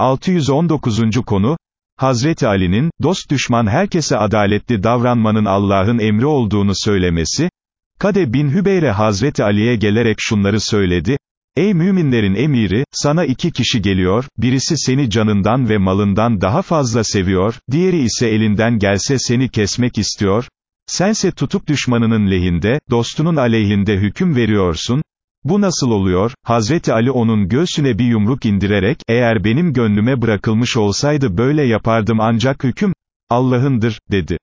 619. konu, Hazreti Ali'nin, dost düşman herkese adaletli davranmanın Allah'ın emri olduğunu söylemesi, Kade bin Hübeyre Hazreti Ali'ye gelerek şunları söyledi, Ey müminlerin emiri, sana iki kişi geliyor, birisi seni canından ve malından daha fazla seviyor, diğeri ise elinden gelse seni kesmek istiyor, sense tutup düşmanının lehinde, dostunun aleyhinde hüküm veriyorsun, bu nasıl oluyor? Hazreti Ali onun göğsüne bir yumruk indirerek, eğer benim gönlüme bırakılmış olsaydı böyle yapardım ancak hüküm, Allah'ındır, dedi.